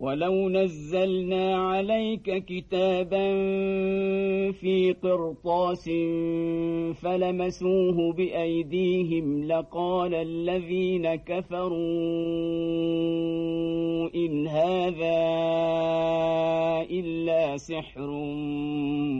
ولو نزلنا عليك كتابا في قرطاس فلمسوه بايديهم لقال الذين كفروا ان هذا الا سحر مبين